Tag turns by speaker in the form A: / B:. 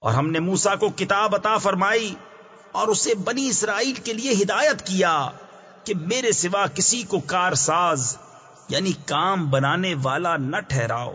A: اور ہم نے موسا کو کتاب عطا فرمائی اور اسے بنی اسرائیل کے لیے ہدایت کیا کہ میرے سوا کسی کو کار ساز یعنی کام بنانے والا نہ ٹھہراؤ۔